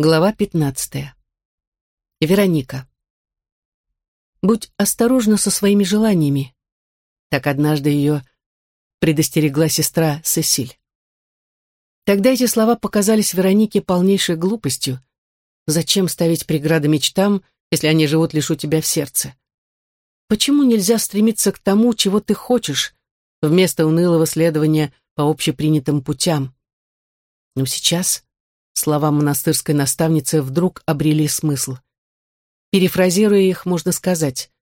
Глава 15. Вероника. Будь осторожна со своими желаниями. Так однажды ее предостерегла сестра Сесиль. Тогда эти слова показались Веронике полнейшей глупостью. Зачем ставить преграды мечтам, если они живут лишь у тебя в сердце? Почему нельзя стремиться к тому, чего ты хочешь, вместо унылого следования по общепринятым путям? Но сейчас Слова монастырской наставницы вдруг обрели смысл. Перефразируя их, можно сказать,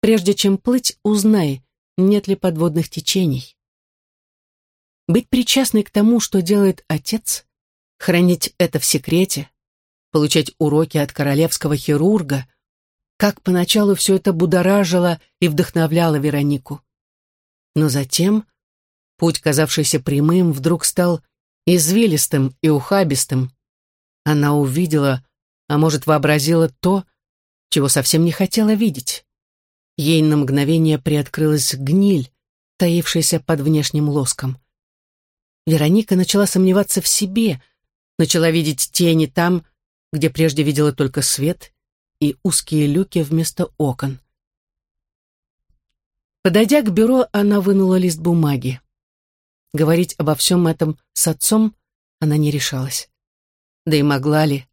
«Прежде чем плыть, узнай, нет ли подводных течений». Быть причастной к тому, что делает отец, хранить это в секрете, получать уроки от королевского хирурга, как поначалу все это будоражило и вдохновляло Веронику. Но затем путь, казавшийся прямым, вдруг стал извилистым и ухабистым. Она увидела, а может, вообразила то, чего совсем не хотела видеть. Ей на мгновение приоткрылась гниль, таившаяся под внешним лоском. Вероника начала сомневаться в себе, начала видеть тени там, где прежде видела только свет и узкие люки вместо окон. Подойдя к бюро, она вынула лист бумаги. Говорить обо всем этом с отцом она не решалась. Да и могла ли?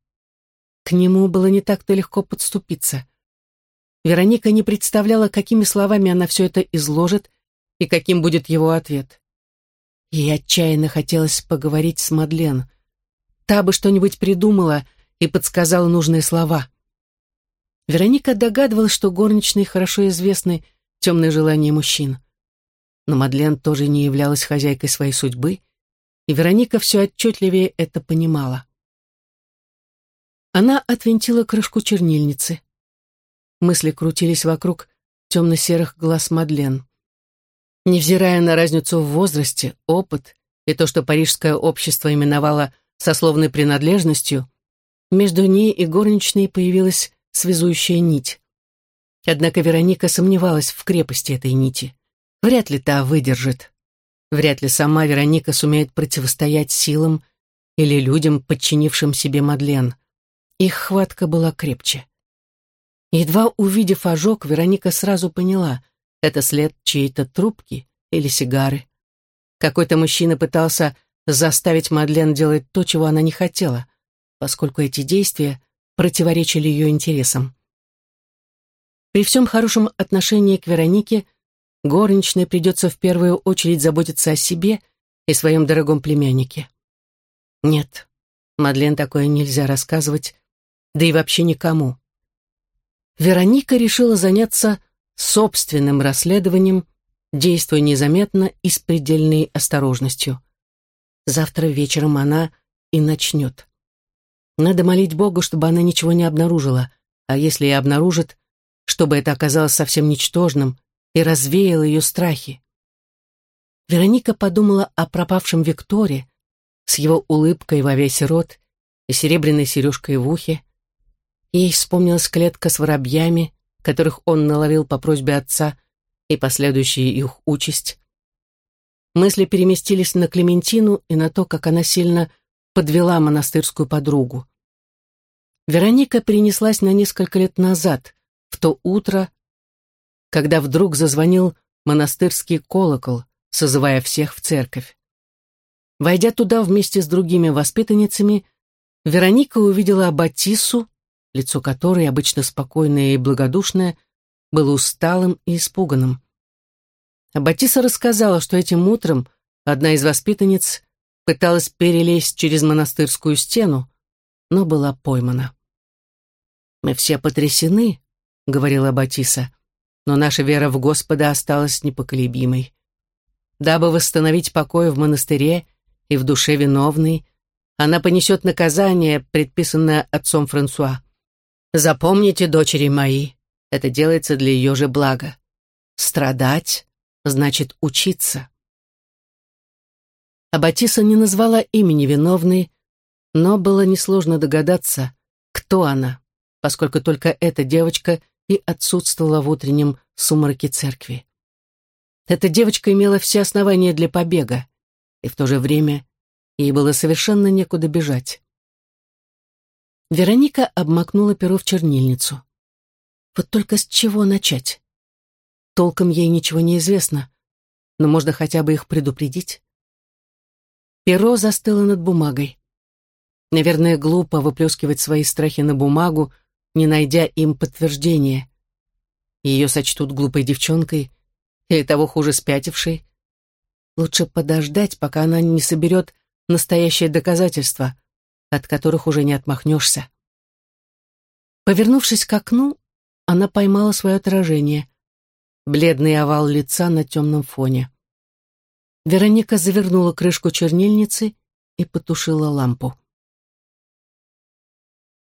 К нему было не так-то легко подступиться. Вероника не представляла, какими словами она все это изложит и каким будет его ответ. Ей отчаянно хотелось поговорить с Мадлен. Та бы что-нибудь придумала и подсказала нужные слова. Вероника догадывалась, что горничной хорошо известны темные желания мужчин. Но Мадлен тоже не являлась хозяйкой своей судьбы, и Вероника все отчетливее это понимала. Она отвинтила крышку чернильницы. Мысли крутились вокруг темно-серых глаз Мадлен. Невзирая на разницу в возрасте, опыт и то, что парижское общество именовало сословной принадлежностью, между ней и горничной появилась связующая нить. Однако Вероника сомневалась в крепости этой нити. Вряд ли та выдержит. Вряд ли сама Вероника сумеет противостоять силам или людям, подчинившим себе Мадлен. Их хватка была крепче. Едва увидев ожог, Вероника сразу поняла, это след чьей-то трубки или сигары. Какой-то мужчина пытался заставить Мадлен делать то, чего она не хотела, поскольку эти действия противоречили ее интересам. При всем хорошем отношении к Веронике – горничной придется в первую очередь заботиться о себе и своем дорогом племяннике. Нет, Мадлен такое нельзя рассказывать, да и вообще никому. Вероника решила заняться собственным расследованием, действуя незаметно и с предельной осторожностью. Завтра вечером она и начнет. Надо молить Бога, чтобы она ничего не обнаружила, а если и обнаружит, чтобы это оказалось совсем ничтожным, и развеял ее страхи. Вероника подумала о пропавшем Викторе с его улыбкой во весь рот и серебряной сережкой в ухе. Ей вспомнилась клетка с воробьями, которых он наловил по просьбе отца, и последующая их участь. Мысли переместились на Клементину и на то, как она сильно подвела монастырскую подругу. Вероника перенеслась на несколько лет назад, в то утро, когда вдруг зазвонил монастырский колокол, созывая всех в церковь. Войдя туда вместе с другими воспитанницами, Вероника увидела Аббатису, лицо которой, обычно спокойное и благодушное, было усталым и испуганным. Аббатиса рассказала, что этим утром одна из воспитанниц пыталась перелезть через монастырскую стену, но была поймана. «Мы все потрясены», — говорила Батиса но наша вера в Господа осталась непоколебимой. Дабы восстановить покой в монастыре и в душе виновной, она понесет наказание, предписанное отцом Франсуа. Запомните, дочери мои, это делается для ее же блага. Страдать значит учиться. Аббатиса не назвала имени виновной, но было несложно догадаться, кто она, поскольку только эта девочка и отсутствовала в утреннем сумраке церкви. Эта девочка имела все основания для побега, и в то же время ей было совершенно некуда бежать. Вероника обмакнула перо в чернильницу. Вот только с чего начать? Толком ей ничего не известно, но можно хотя бы их предупредить. Перо застыло над бумагой. Наверное, глупо выплескивать свои страхи на бумагу, не найдя им подтверждения. Ее сочтут глупой девчонкой или того хуже спятившей. Лучше подождать, пока она не соберет настоящее доказательство, от которых уже не отмахнешься. Повернувшись к окну, она поймала свое отражение. Бледный овал лица на темном фоне. Вероника завернула крышку чернильницы и потушила лампу.